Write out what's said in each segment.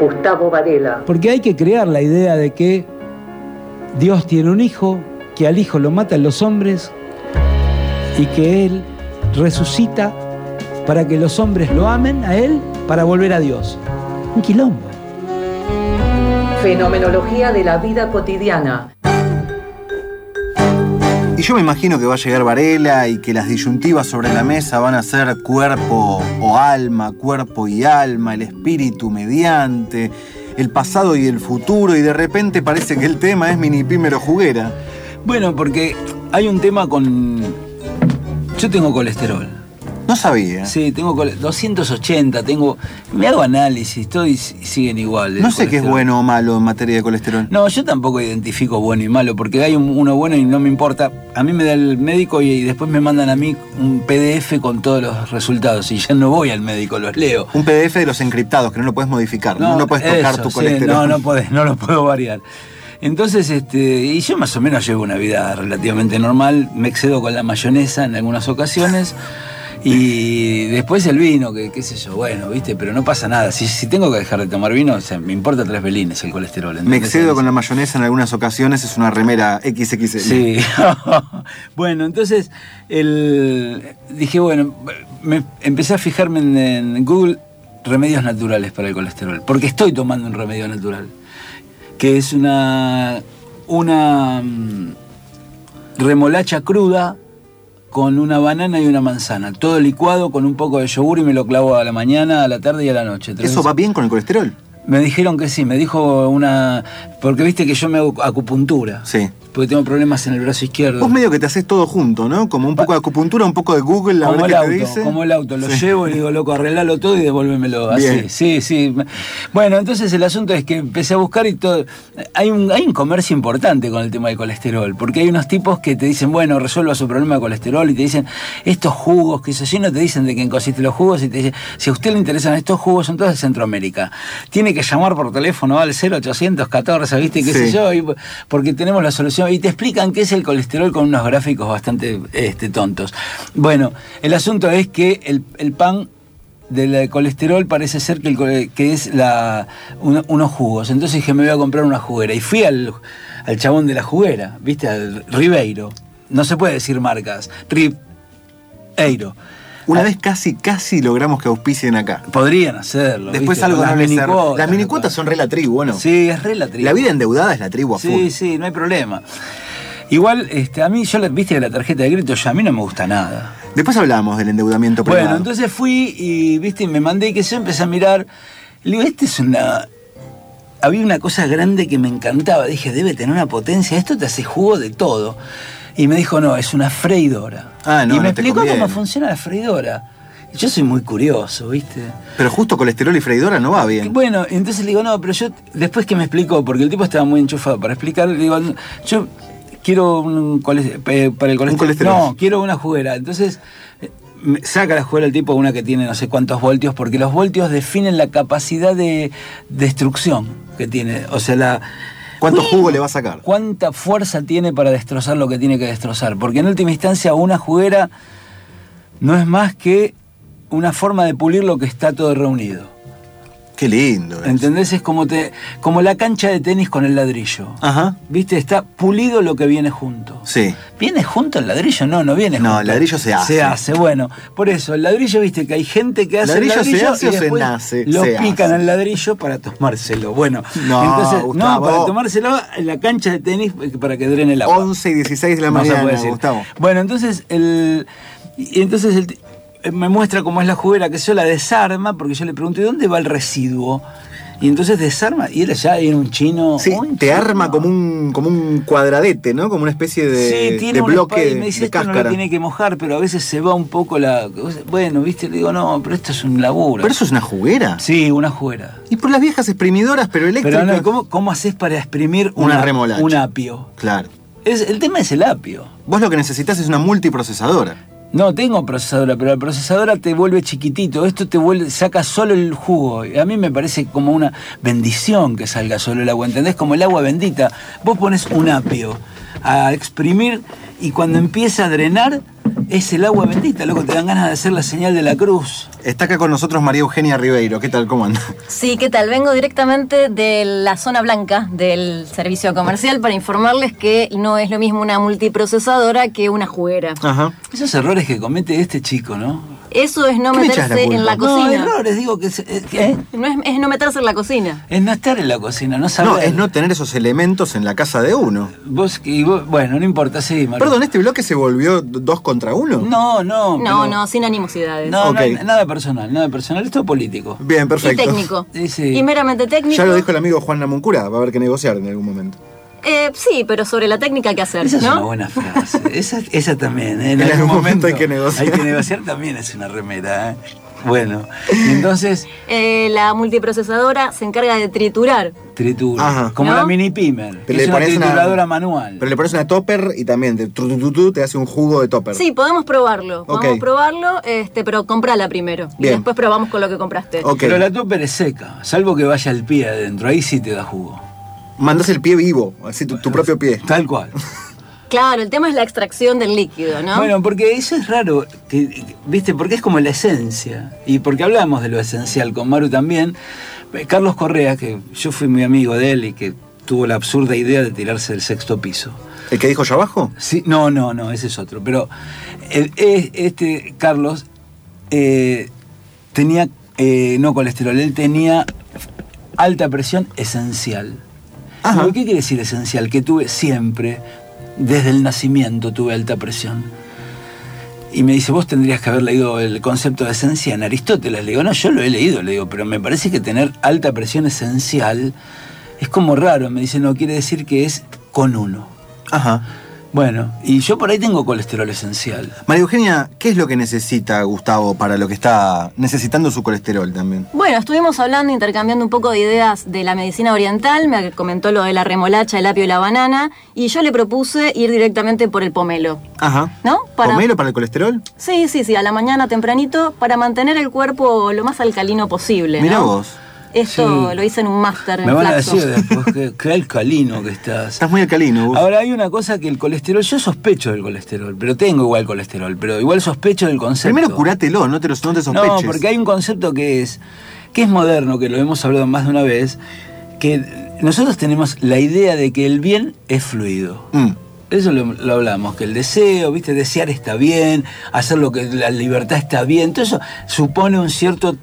Gustavo Varela. Porque hay que crear la idea de que Dios tiene un hijo, que al hijo lo matan los hombres y que Él resucita para que los hombres lo amen a Él para volver a Dios. Un quilombo. Fenomenología de la vida cotidiana. Yo me imagino que va a llegar Varela y que las disyuntivas sobre la mesa van a ser cuerpo o alma, cuerpo y alma, el espíritu mediante, el pasado y el futuro, y de repente parece que el tema es mini pímero juguera. Bueno, porque hay un tema con. Yo tengo colesterol. No sabía. Sí, tengo 280, tengo. Me hago análisis, todo y siguen igual. No sé qué es bueno o malo en materia de colesterol. No, yo tampoco identifico bueno y malo, porque hay uno bueno y no me importa. A mí me da el médico y, después me mandan a mí un PDF con todos los resultados y ya no voy al médico, los leo. Un PDF de los encriptados, que no lo puedes modificar, no, no, puedes tocar tu colesterol. no, no puedes, no lo puedo variar. Entonces, este, y yo más o menos llevo una vida relativamente normal, me excedo con la mayonesa en algunas ocasiones. Y después el vino, que qué sé yo, bueno, viste, pero no pasa nada. Si, si tengo que dejar de tomar vino, o sea, me importa tres belines el colesterol. Me excedo con la mayonesa en algunas ocasiones, es una remera XXL. Sí. bueno, entonces el, dije, bueno, me, empecé a fijarme en, Google remedios naturales para el colesterol, porque estoy tomando un remedio natural, que es una, una mm, remolacha cruda con una banana y una manzana. Todo licuado con un poco de yogur y me lo clavo a la mañana, a la tarde y a la noche. ¿Eso va bien con el colesterol? Me dijeron que sí, me dijo una... Porque viste que yo me hago acupuntura. Sí porque tengo problemas en el brazo izquierdo. Vos medio que te haces todo junto, ¿no? Como un poco de acupuntura, un poco de Google, la como el auto, dice. Como el auto, lo llevo y digo, loco, arreglalo todo y devuélvemelo así. Sí, sí. Bueno, entonces el asunto es que empecé a buscar y todo. Hay un, hay un comercio importante con el tema del colesterol, porque hay unos tipos que te dicen, bueno, resuelva su problema de colesterol y te dicen, estos jugos, que eso sí, no te dicen de quién consiste los jugos y te dicen, si a usted le interesan estos jugos, son todos de Centroamérica. Tiene que llamar por teléfono al 0800 14, ¿viste? ¿Qué sé yo? porque tenemos la solución. Y te explican qué es el colesterol con unos gráficos bastante este, tontos. Bueno, el asunto es que el, pan del colesterol parece ser que, es unos jugos. Entonces dije, me voy a comprar una juguera. Y fui al, chabón de la juguera, ¿viste? Al Ribeiro. No se puede decir marcas. Ribeiro. Una ah. vez casi, casi logramos que auspicien acá. Podrían hacerlo. Después algo las minicuotas. Las minicuotas son re la tribu, ¿no? Sí, es re la tribu. La vida endeudada es la tribu a Sí, sí, no hay problema. Igual, este, a mí, yo viste que la tarjeta de crédito ya a mí no me gusta nada. Después hablamos del endeudamiento privado. Bueno, entonces fui y, viste, me mandé y que yo empecé a mirar. Le digo, este es una. Había una cosa grande que me encantaba. Dije, debe tener una potencia. Esto te hace jugo de todo. Y me dijo, no, es una freidora. Ah, no, y me explicó cómo funciona la freidora. Yo soy muy curioso, ¿viste? Pero justo colesterol y freidora no va bien. Bueno, entonces le digo, no, pero yo, después que me explicó, porque el tipo estaba muy enchufado para explicar, le digo, yo quiero un para el colesterol. No, quiero una juguera. Entonces saca la juguera el tipo una que tiene no sé cuántos voltios, porque los voltios definen la capacidad de destrucción que tiene. O sea, la. ¿Cuánto jugo le va a sacar? ¿Cuánta fuerza tiene para destrozar lo que tiene que destrozar? Porque en última instancia una juguera no es más que una forma de pulir lo que está todo reunido. Qué lindo. ¿Entendés? Es como, te, como la cancha de tenis con el ladrillo. Ajá. ¿Viste? Está pulido lo que viene junto. Sí. ¿Viene junto el ladrillo? No, no viene junto. No, el ladrillo se hace. Se hace, bueno. Por eso, el ladrillo, viste que hay gente que hace ¿Ladrillo el ladrillo se hace o se nace? Lo pican al ladrillo para tomárselo. Bueno, no, entonces, no, para tomárselo en la cancha de tenis para que drene el agua. 11 y 16 de la mañana, Gustavo. Bueno, entonces el... Y entonces el, me muestra cómo es la juguera, que yo la desarma, porque yo le pregunto, ¿y dónde va el residuo? Y entonces desarma, y él ya era un chino. Sí, te arma como un, como un cuadradete, ¿no? Como una especie de, sí, tiene bloque. Y me dice, esto no lo tiene que mojar, pero a veces se va un poco la. Bueno, viste, le digo, no, pero esto es un laburo. ¿Pero eso es una juguera? Sí, una juguera. Y por las viejas exprimidoras, pero eléctricas. Pero no, ¿cómo, cómo haces para exprimir una, remolacha? Un apio. Claro. Es, el tema es el apio. Vos lo que necesitas es una multiprocesadora. No, tengo procesadora, pero la procesadora te vuelve chiquitito. Esto te vuelve, saca solo el jugo. A mí me parece como una bendición que salga solo el agua. ¿Entendés? Como el agua bendita. Vos pones un apio a exprimir y cuando empieza a drenar, es el agua bendita, loco, te dan ganas de hacer la señal de la cruz. Está acá con nosotros María Eugenia Ribeiro. ¿Qué tal? ¿Cómo anda? Sí, ¿qué tal? Vengo directamente de la zona blanca del servicio comercial para informarles que no es lo mismo una multiprocesadora que una juguera. Ajá. Esos errores que comete este chico, ¿no? Eso es no ¿Qué me echas la meterse en la No, cocina. errores, digo que es, es- ¿qué? No es, es no meterse en la cocina. Es no estar en la cocina, no saber. No, es no tener esos elementos en la casa de uno. Vos, y vos- bueno, no importa, sí, Maru. Perdón, ¿este bloque se volvió dos contra uno? No, no. No, pero- no, sin animosidades. No, no, Ok. nada personal, nada personal, esto es político. Bien, y perfecto. técnico. Sí, sí. Y meramente técnico. Ya lo dijo el amigo Juan Namuncura, va a haber que negociar en algún momento. Eh, sí, pero sobre la técnica que hacer, Esa es ¿no? una buena frase. Esa, esa también, ¿eh? En algún momento hay que negociar. Hay que negociar también es una remera, ¿eh? Bueno, y entonces Eh, la multiprocesadora se encarga de triturar. tritura. Ajá. Como ¿No? la mini pimer, que Pero es le una pones una- trituradora manual. Pero le pones una topper y también te, te hace un jugo de topper. Sí, podemos probarlo. Podemos Ok. probarlo, este, pero comprala primero. Y Bien. después probamos con lo que compraste. Pero la topper es seca, salvo que vaya el pie adentro, ahí sí te da jugo. Mandas el pie vivo, así tu, tu propio pie. Tal cual. Claro, el tema es la extracción del líquido, ¿no? Bueno, porque eso es raro, que, ¿viste? Porque es como la esencia. Y porque hablamos de lo esencial con Maru también. Eh, Carlos Correa, que yo fui muy amigo de él y que tuvo la absurda idea de tirarse del sexto piso. ¿El que dijo yo abajo? Sí, no, no, no, ese es otro. Pero el- e- este Carlos eh, tenía eh, no colesterol, él tenía alta presión esencial. Ajá. ¿Qué quiere decir esencial? Que tuve siempre, desde el nacimiento, tuve alta presión. Y me dice, vos tendrías que haber leído el concepto de esencia en Aristóteles. Le digo, no, yo lo he leído, le digo, pero me parece que tener alta presión esencial es como raro. Me dice, no, quiere decir que es con uno. Ajá. Bueno, y yo por ahí tengo colesterol esencial. María Eugenia, ¿qué es lo que necesita Gustavo para lo que está necesitando su colesterol también? Bueno, estuvimos hablando, intercambiando un poco de ideas de la medicina oriental, me comentó lo de la remolacha, el apio y la banana, y yo le propuse ir directamente por el pomelo. Ajá. ¿No? Para- ¿Pomelo para el colesterol? Sí, sí, sí, a la mañana tempranito para mantener el cuerpo lo más alcalino posible. Mirá ¿no? vos. Esto Sí. lo hice en un máster Me en van a Flaxo. decir después que, qué alcalino que estás. Estás muy alcalino, Gus. Ahora hay una cosa que el colesterol, yo sospecho del colesterol, pero tengo igual colesterol, pero igual sospecho del concepto. Primero curátelo, no te, lo- no te sospeches. No, porque hay un concepto que es, que es moderno, que lo hemos hablado más de una vez, que nosotros tenemos la idea de que el bien es fluido. Mm. Eso lo, lo hablamos, que el deseo, viste, desear está bien, hacer lo que la libertad está bien, todo eso supone un cierto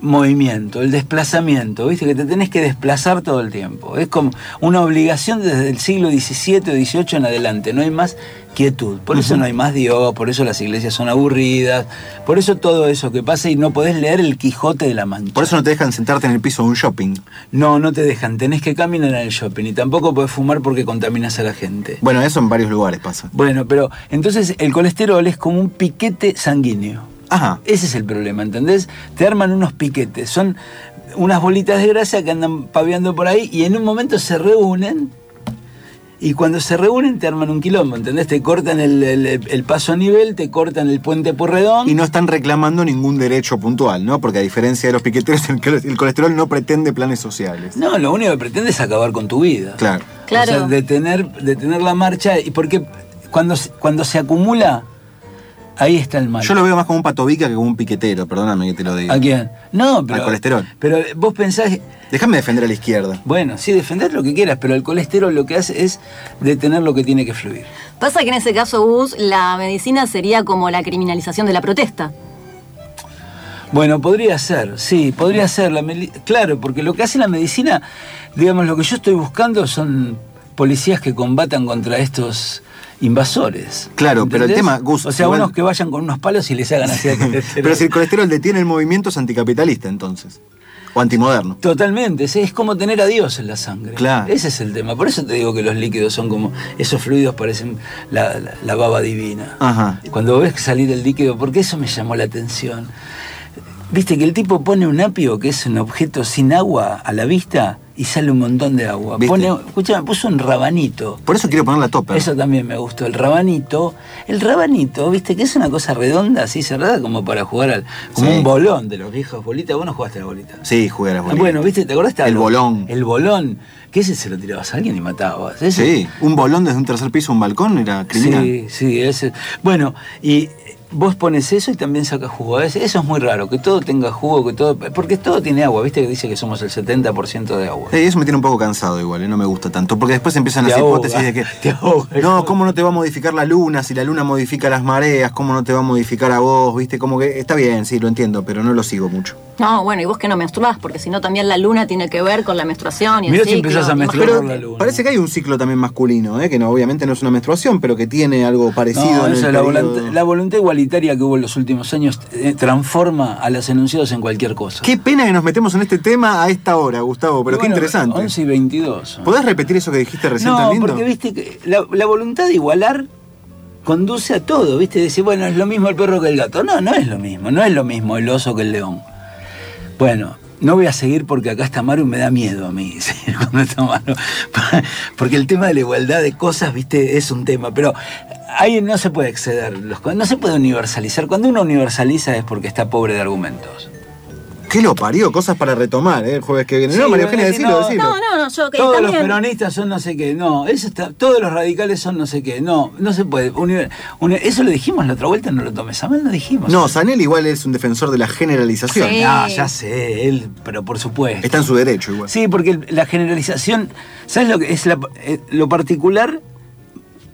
movimiento, el desplazamiento, viste, que te tenés que desplazar todo el tiempo. Es como una obligación desde el siglo XVII o XVIII en adelante, no hay más quietud. Por eso no hay más Dios, por eso las iglesias son aburridas, por eso todo eso que pasa y no podés leer el Quijote de la Mancha. Por eso no te dejan sentarte en el piso de un shopping. No, no te dejan, tenés que caminar en el shopping y tampoco podés fumar porque contaminas a la gente. Bueno, eso en varios lugares pasa. Bueno, pero entonces el colesterol es como un piquete sanguíneo. Ajá. Ese es el problema, ¿entendés? Te arman unos piquetes, son unas bolitas de grasa que andan paviando por ahí y en un momento se reúnen y cuando se reúnen te arman un quilombo, ¿entendés? Te cortan el, el- el paso a nivel, te cortan el puente Porredón. Y no están reclamando ningún derecho puntual, ¿no? Porque a diferencia de los piqueteros, el cole- el colesterol no pretende planes sociales. No, lo único que pretende es acabar con tu vida. Claro. Claro. O sea, detener, detener la marcha. Y porque cuando, cuando se acumula, ahí está el mal. Yo lo veo más como un patobica que como un piquetero, perdóname que te lo diga. ¿A quién? No, pero. Al colesterol. Pero vos pensás. Déjame defender a la izquierda. Bueno, sí, defender lo que quieras, pero el colesterol lo que hace es detener lo que tiene que fluir. Pasa que en ese caso, Gus, la medicina sería como la criminalización de la protesta. Bueno, podría ser, sí, podría ser. La claro, porque lo que hace la medicina, digamos, lo que yo estoy buscando son policías que combatan contra estos invasores. Claro, pero el tema, Gus, O sea, igual- unos que vayan con unos palos y les hagan así. Pero si el colesterol detiene el movimiento es anticapitalista entonces. O antimoderno. Totalmente, sí, es como tener a Dios en la sangre. Claro. Ese es el tema. Por eso te digo que los líquidos son como. Esos fluidos parecen la, la- la baba divina. Ajá. Cuando ves salir el líquido, porque eso me llamó la atención. Viste que el tipo pone un apio, que es un objeto sin agua a la vista, y sale un montón de agua. Pone, escuchame, puso un rabanito. Por eso quiero poner la tope. Eso también me gustó, el rabanito. El rabanito, viste, que es una cosa redonda, así cerrada, como para jugar al. como Sí. un bolón de los viejos bolitas. Vos no jugaste a la bolita. Sí, jugué a las Ah, bolitas. Bueno, viste, ¿te acordaste? El algo? bolón. El bolón. Que ese se lo tirabas a alguien y matabas. Ese- Sí, un bolón desde un tercer piso un balcón era criminal. Sí, sí, ese. Bueno, y vos pones eso y también sacas jugo. Es- Eso es muy raro, que todo tenga jugo, que todo. Porque todo tiene agua, viste que dice que somos el 70% de agua. Eh, eso me tiene un poco cansado igual, eh, no me gusta tanto. Porque después empiezan Te las ahoga, hipótesis de que. te ahoga. No, ¿cómo no te va a modificar la luna? Si la luna modifica las mareas, ¿cómo no te va a modificar a vos? ¿Viste? Como que está bien, sí, lo entiendo, pero no lo sigo mucho. No, bueno, y vos que no menstruás, porque si no también la luna tiene que ver con la menstruación y el si empezás a menstruar Pero por la luna. parece que hay un ciclo también masculino, ¿eh? que no, obviamente no es una menstruación, pero que tiene algo parecido. No, en el eso, la, periodo- la voluntad igualitaria que hubo en los últimos años eh, transforma a los enunciados en cualquier cosa. Qué pena que nos metemos en este tema a esta hora, Gustavo, pero Y qué bueno, interesante. 11 y 22. ¿Podés repetir eso que dijiste recién tan No, lindo? porque viste que la, la voluntad de igualar conduce a todo, viste, decir, bueno, es lo mismo el perro que el gato. No, no es lo mismo, no es lo mismo el oso que el león. Bueno, no voy a seguir porque acá está Maru y me da miedo a mí seguir cuando está Maru. Porque el tema de la igualdad de cosas, viste, es un tema, pero ahí no se puede exceder, no se puede universalizar. Cuando uno universaliza es porque está pobre de argumentos. ¿Qué lo parió? Cosas para retomar, ¿eh? El jueves que viene. Sí, no, María Eugenia, decilo, no. decilo. No, no, no, yo que Todos los peronistas son no sé qué, no, eso está, todos los radicales son no sé qué, no, no se puede. Eso lo dijimos la otra vuelta, no lo tomes a mal, no dijimos. No, Sanel igual es un defensor de la generalización. Sí. Ah, ya sé, él, pero por supuesto. Está en su derecho igual. Sí, porque la generalización, ¿sabes lo que es la- eh, lo particular?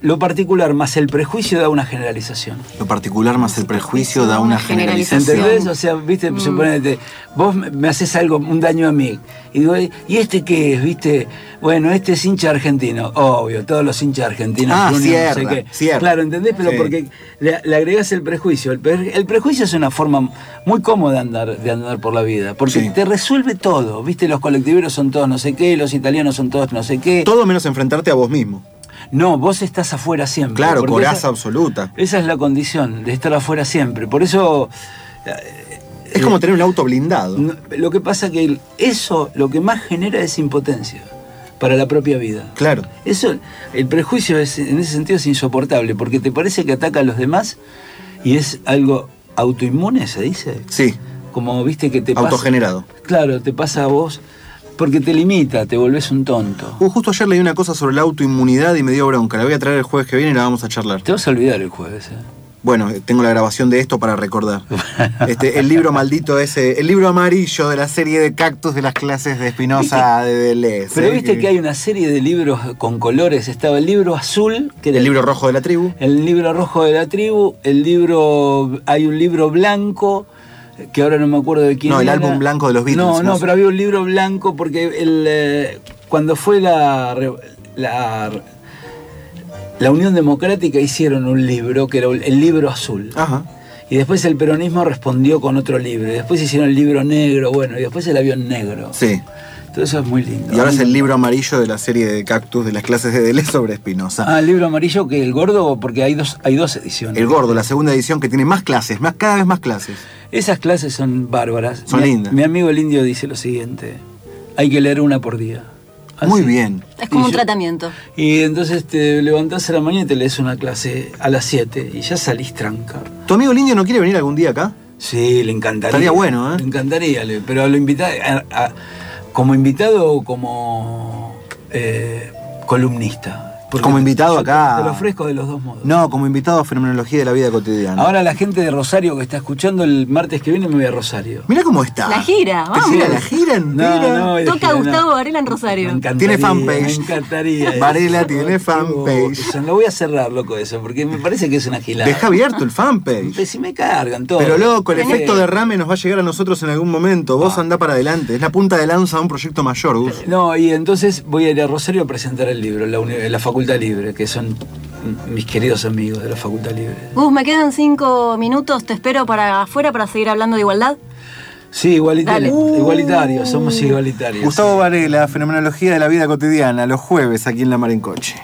Lo particular más el prejuicio da una generalización. Lo particular más el prejuicio da una generalización. ¿Entendés? O sea, viste, suponete, vos me haces algo, un daño a mí, y digo, ¿y este qué es? ¿Viste? Bueno, este es hincha argentino. Obvio, todos los hinchas argentinos. Ah, cierra, no sé qué. Claro, ¿entendés? Pero Sí. porque le, le agregás el prejuicio. El, pre- el prejuicio es una forma muy cómoda de andar, de andar por la vida, porque Sí. te resuelve todo. ¿Viste? Los colectiveros son todos no sé qué, los italianos son todos no sé qué. Todo menos enfrentarte a vos mismo. No, vos estás afuera siempre. Claro, coraza esa- absoluta. Esa es la condición, de estar afuera siempre. Por eso... Es como tener un auto blindado. Lo que pasa que el- eso lo que más genera es impotencia para la propia vida. Claro. Eso, el prejuicio es, en ese sentido es insoportable, porque te parece que ataca a los demás y es algo autoinmune, se dice. Sí, Como viste que te pasa. autogenerado. Claro, te pasa a vos, porque te limita, te volvés un tonto. Uh, justo ayer leí una cosa sobre la autoinmunidad y me dio bronca. La voy a traer el jueves que viene y la vamos a charlar. Te vas a olvidar el jueves. ¿eh? Bueno, eh, tengo la grabación de esto para recordar. Este, el libro maldito ese, el libro amarillo de la serie de cactus de las clases de Espinosa de Deleuze. Pero ¿eh? viste que hay una serie de libros con colores. Estaba el libro azul, que era el libro rojo de la tribu. El libro rojo de la tribu, el libro. Hay un libro blanco, que ahora no me acuerdo de quién No, el era. álbum blanco de los Beatles, No, no, ¿no? pero había un libro blanco porque el, eh, cuando fue la, la. la Unión Democrática hicieron un libro, que era el libro azul. Ajá. Y después el peronismo respondió con otro libro. Y después hicieron el libro negro, bueno, y después el avión negro. Sí. Todo eso es muy lindo. Y ahora es el libro amarillo de la serie de cactus de las clases de Deleuze sobre Espinosa. Ah, el libro amarillo que el gordo, porque hay dos, hay dos ediciones. El gordo, la segunda edición que tiene más clases, más, cada vez más clases. Esas clases son bárbaras. Son Mi- lindas. Mi amigo el indio dice lo siguiente: hay que leer una por día. Así. Muy bien. Es como Y un yo- tratamiento. Y entonces te levantás a la mañana y te lees una clase a las 7 y ya salís tranca. ¿Tu amigo el indio no quiere venir algún día acá? Sí, le encantaría. Estaría bueno, ¿eh? Le encantaría, pero lo invita a- a- como invitado o como eh, columnista. Porque Como invitado acá. Te, te lo ofrezco de los dos modos. No, como invitado a Fenomenología de la Vida Cotidiana. Ahora la gente de Rosario que está escuchando el martes que viene me voy a Rosario. Mira cómo está. La gira, ¿Te vamos. gira la gira entera? No, no, Toca gira, Gustavo no. Varela en Rosario. Me encantaría, Tiene fanpage. Me encantaría. Varela eso. tiene fanpage. Eso, Lo voy a cerrar, loco, eso, porque me parece que es una gilada. Deja abierto el fanpage. Si me cargan todo. Pero loco, el efecto derrame nos va a llegar a nosotros en algún momento. Vos andá para adelante. Es la punta de lanza de un proyecto mayor, Gus. No, y entonces voy a ir a Rosario a presentar el libro la, la Facultad Libre, que son mis queridos amigos de la Facultad Libre. Gus, me quedan cinco minutos, te espero para afuera para seguir hablando de igualdad. Sí, igualitario, Dale. igualitario, somos igualitarios. Gustavo Varela, Fenomenología de la Vida Cotidiana, los jueves aquí en La Mar en Coche.